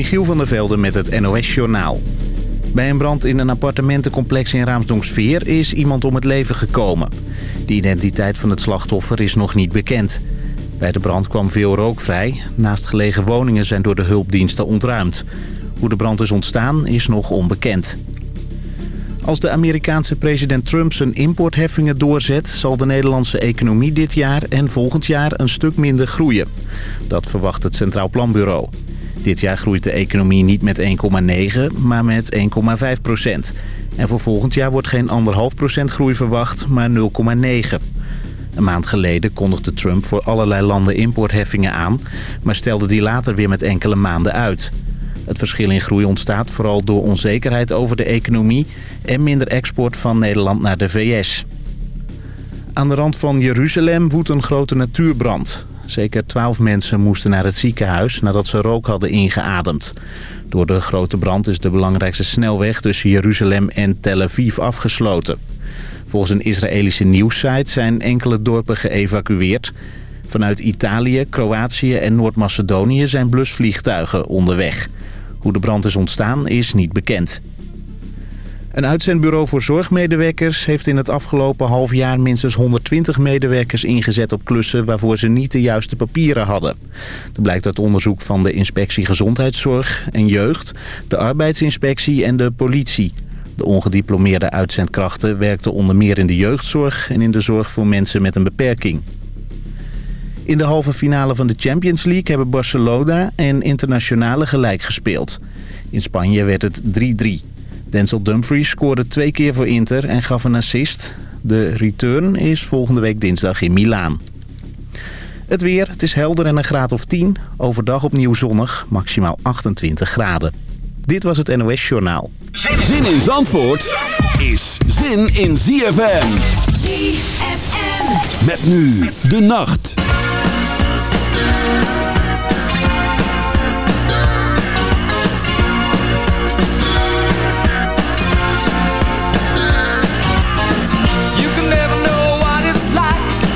Michiel van der Velde met het NOS-journaal. Bij een brand in een appartementencomplex in Raamsdonksveer is iemand om het leven gekomen. De identiteit van het slachtoffer is nog niet bekend. Bij de brand kwam veel rook vrij. Naast gelegen woningen zijn door de hulpdiensten ontruimd. Hoe de brand is ontstaan is nog onbekend. Als de Amerikaanse president Trump zijn importheffingen doorzet... zal de Nederlandse economie dit jaar en volgend jaar een stuk minder groeien. Dat verwacht het Centraal Planbureau. Dit jaar groeit de economie niet met 1,9, maar met 1,5 procent. En voor volgend jaar wordt geen 1,5 procent groei verwacht, maar 0,9. Een maand geleden kondigde Trump voor allerlei landen importheffingen aan... maar stelde die later weer met enkele maanden uit... Het verschil in groei ontstaat vooral door onzekerheid over de economie... en minder export van Nederland naar de VS. Aan de rand van Jeruzalem woedt een grote natuurbrand. Zeker twaalf mensen moesten naar het ziekenhuis nadat ze rook hadden ingeademd. Door de grote brand is de belangrijkste snelweg tussen Jeruzalem en Tel Aviv afgesloten. Volgens een Israëlische nieuwssite zijn enkele dorpen geëvacueerd. Vanuit Italië, Kroatië en Noord-Macedonië zijn blusvliegtuigen onderweg. Hoe de brand is ontstaan is niet bekend. Een uitzendbureau voor zorgmedewerkers heeft in het afgelopen half jaar minstens 120 medewerkers ingezet op klussen waarvoor ze niet de juiste papieren hadden. Dat blijkt uit onderzoek van de Inspectie Gezondheidszorg en Jeugd, de Arbeidsinspectie en de politie. De ongediplomeerde uitzendkrachten werkten onder meer in de jeugdzorg en in de zorg voor mensen met een beperking. In de halve finale van de Champions League hebben Barcelona en Internationale gelijk gespeeld. In Spanje werd het 3-3. Denzel Dumfries scoorde twee keer voor Inter en gaf een assist. De return is volgende week dinsdag in Milaan. Het weer, het is helder en een graad of 10. Overdag opnieuw zonnig, maximaal 28 graden. Dit was het NOS Journaal. Zin in Zandvoort is zin in ZFM. ZFM. Met nu de nacht.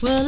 Well,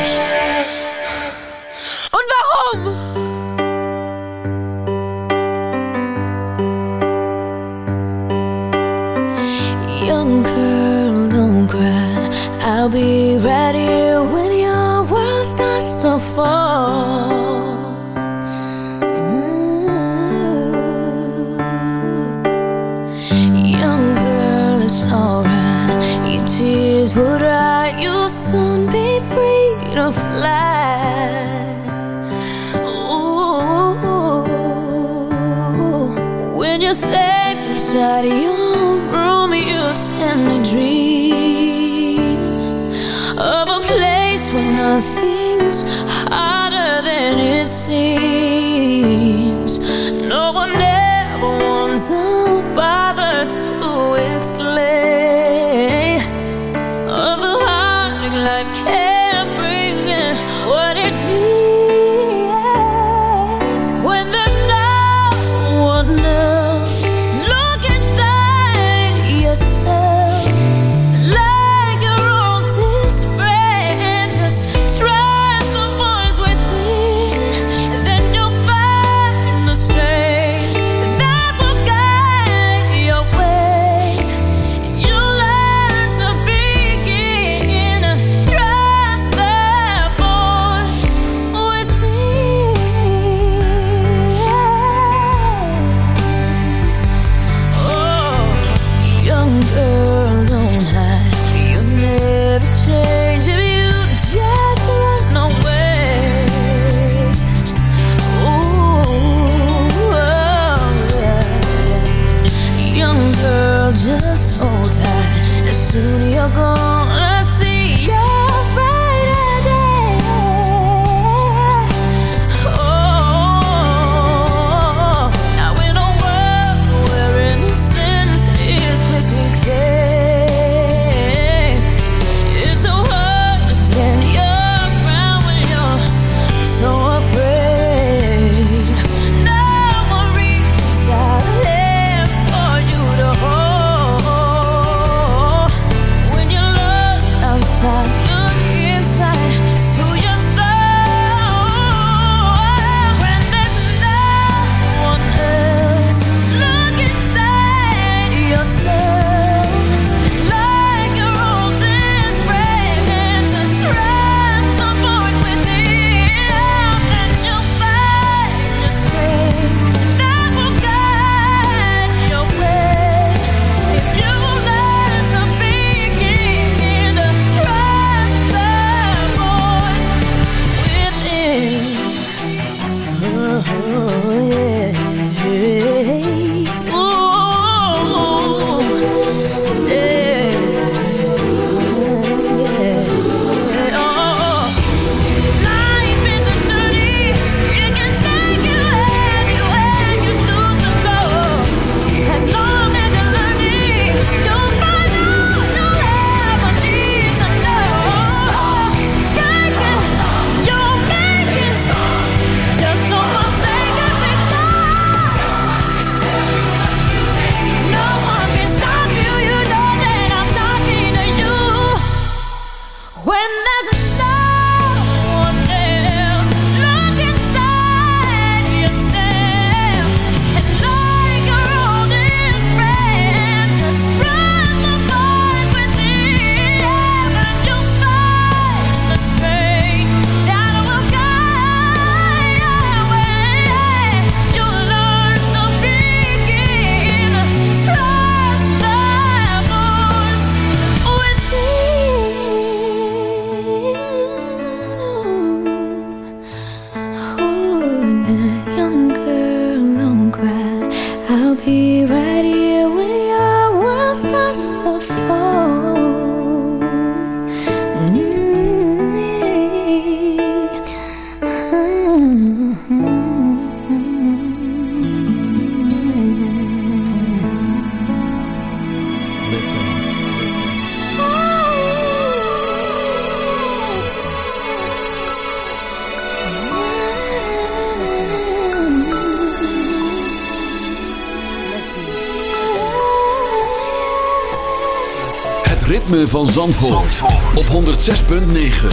Op 106.9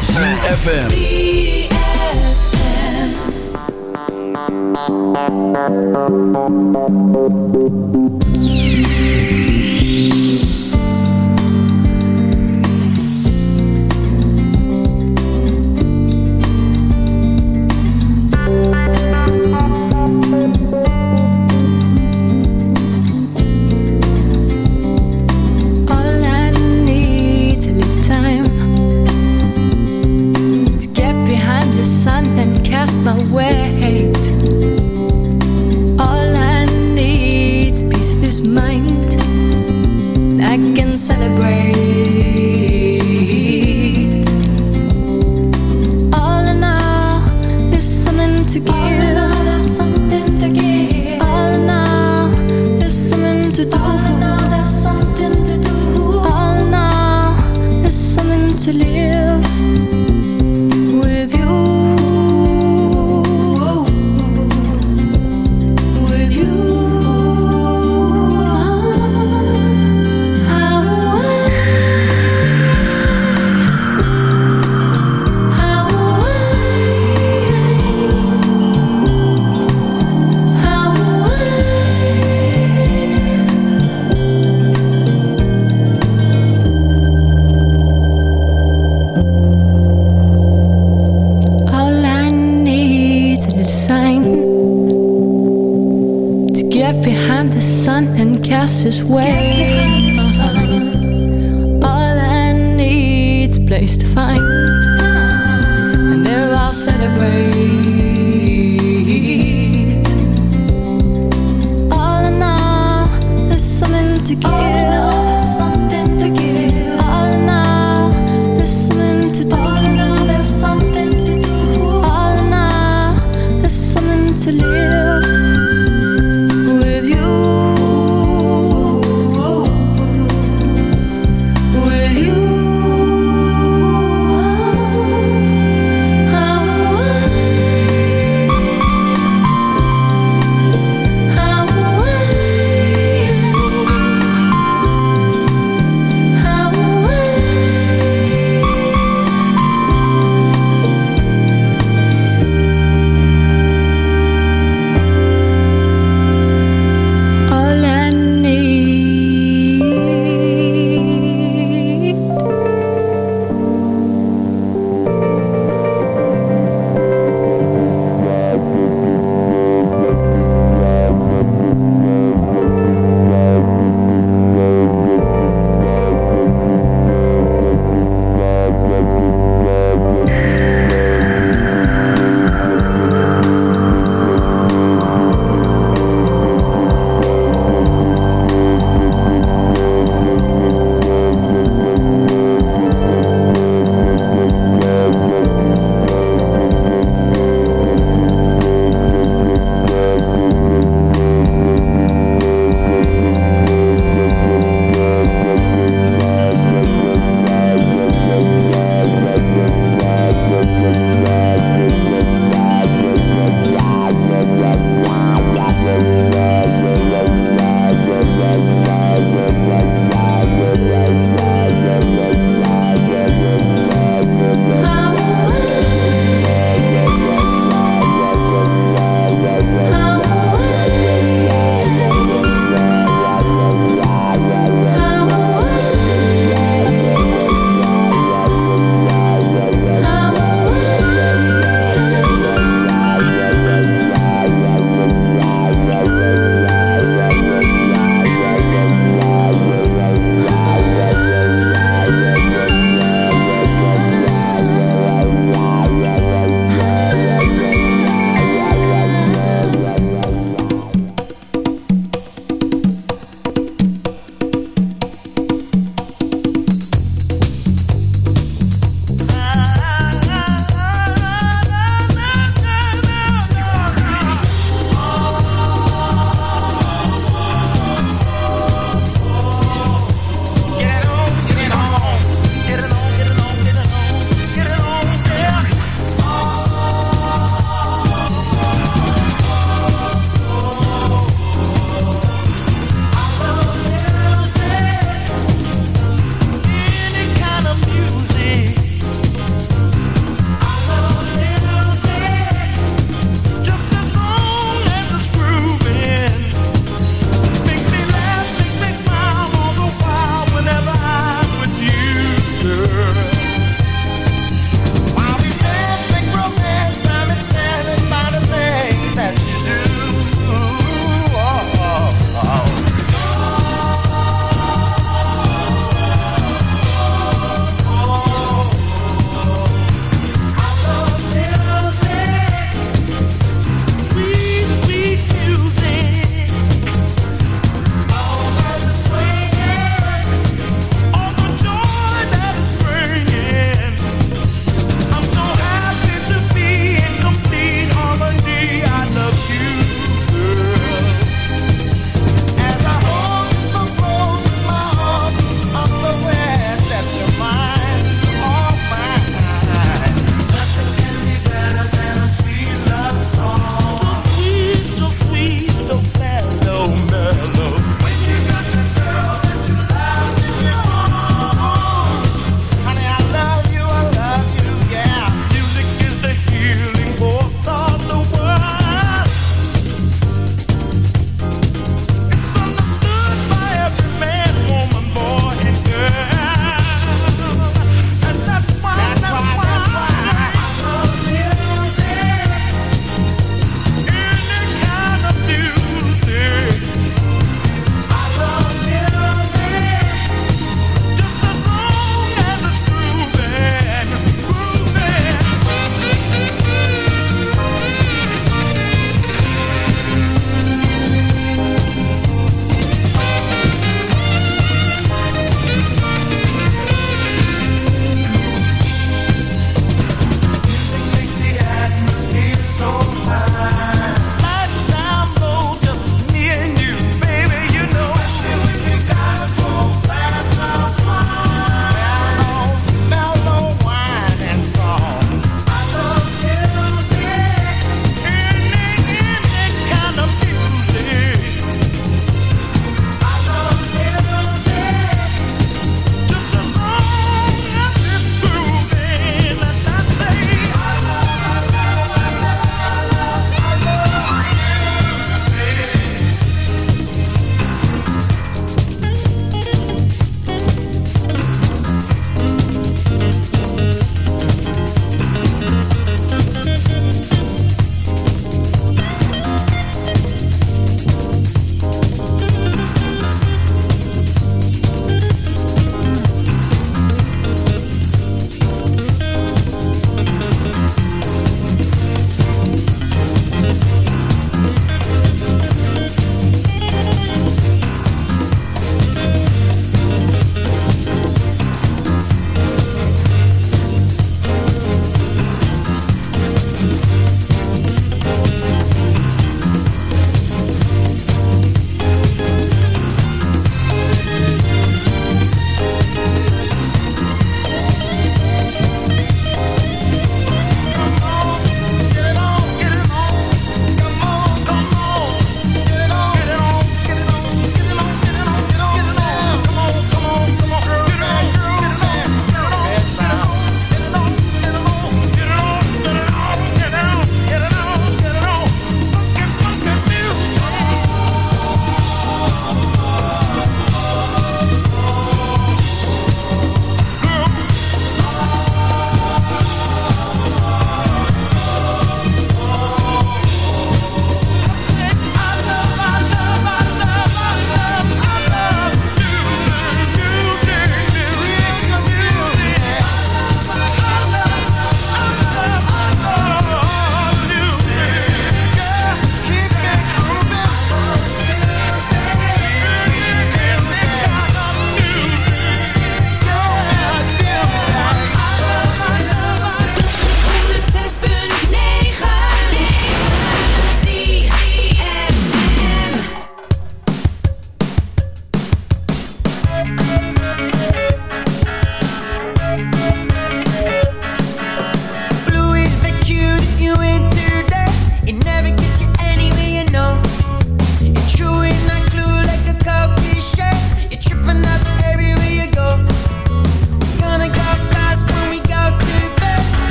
CFFM CFM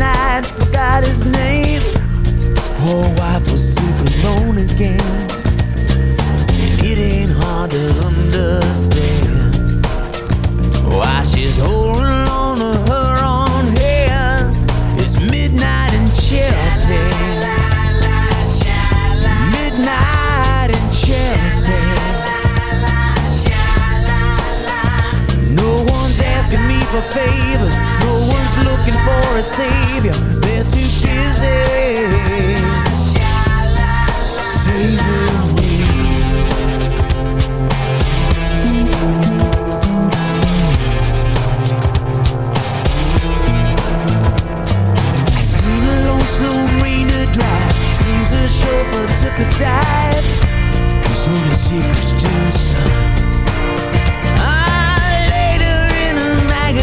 night, forgot his name. His poor wife was sleeping alone again. And it ain't hard to understand why she's holding on to her own hair. It's midnight in Chelsea. Midnight in Chelsea. for favors. No one's looking for a savior. They're too busy. Saving me. I seen a lonesome rainer drive. Seems the chauffeur took a dive. He's on a secret to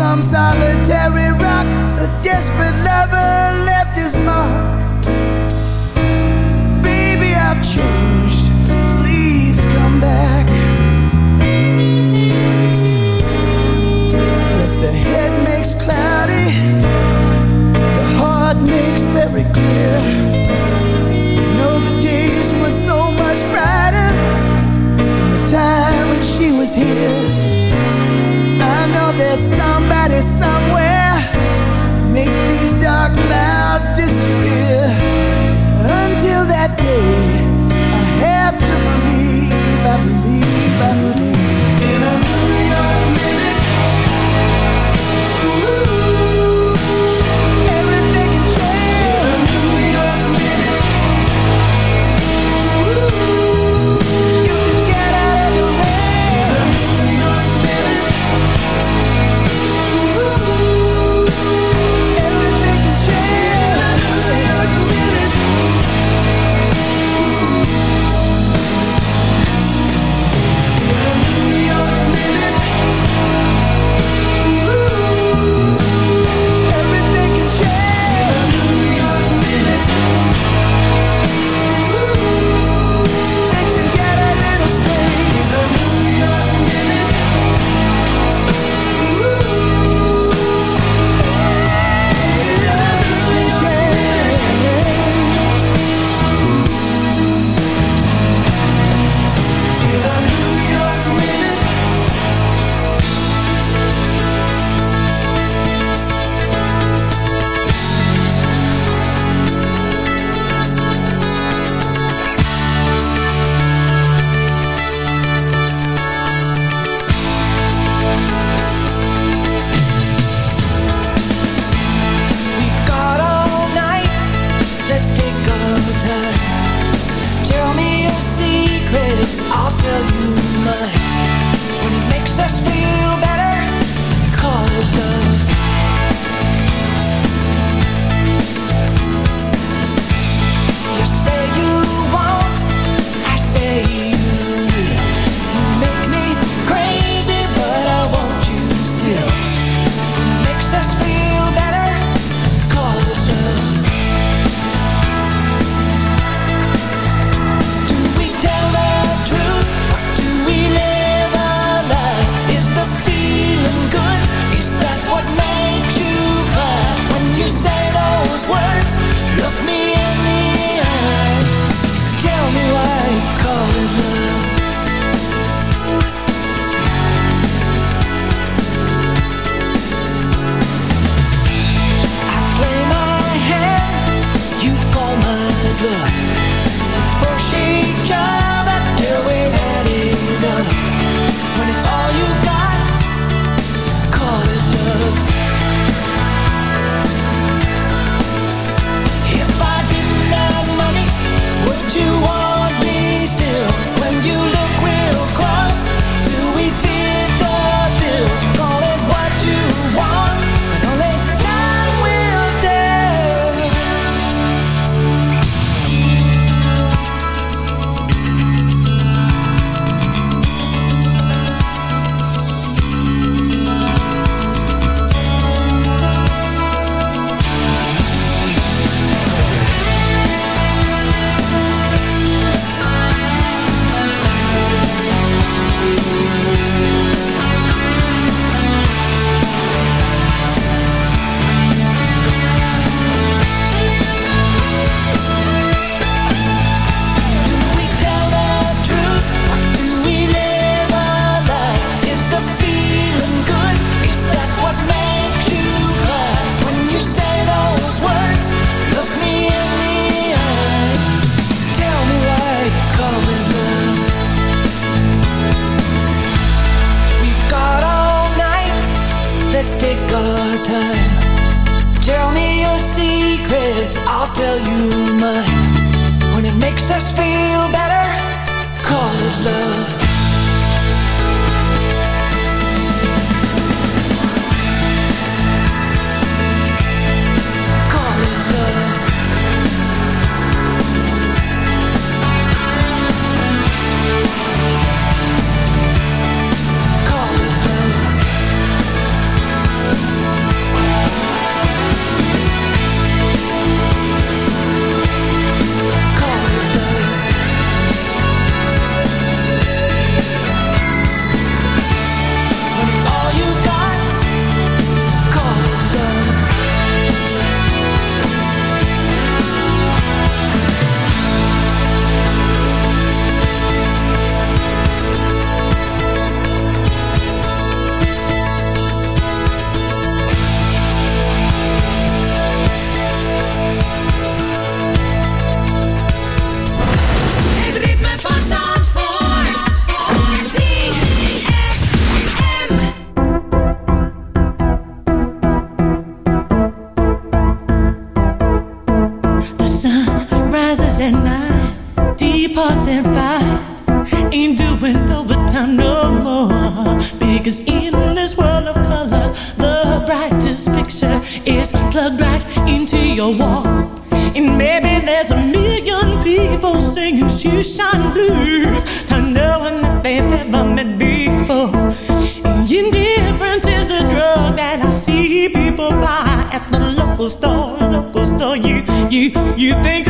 some solitary rock. A desperate lover left his mark. Baby, I've changed. Please come back. What the head makes cloudy, the heart makes very clear. Know the days were so much brighter. The time when she was here. blues. to knowing that they've ever met before. Indifference is a drug that I see people buy at the local store. Local store, you you you think.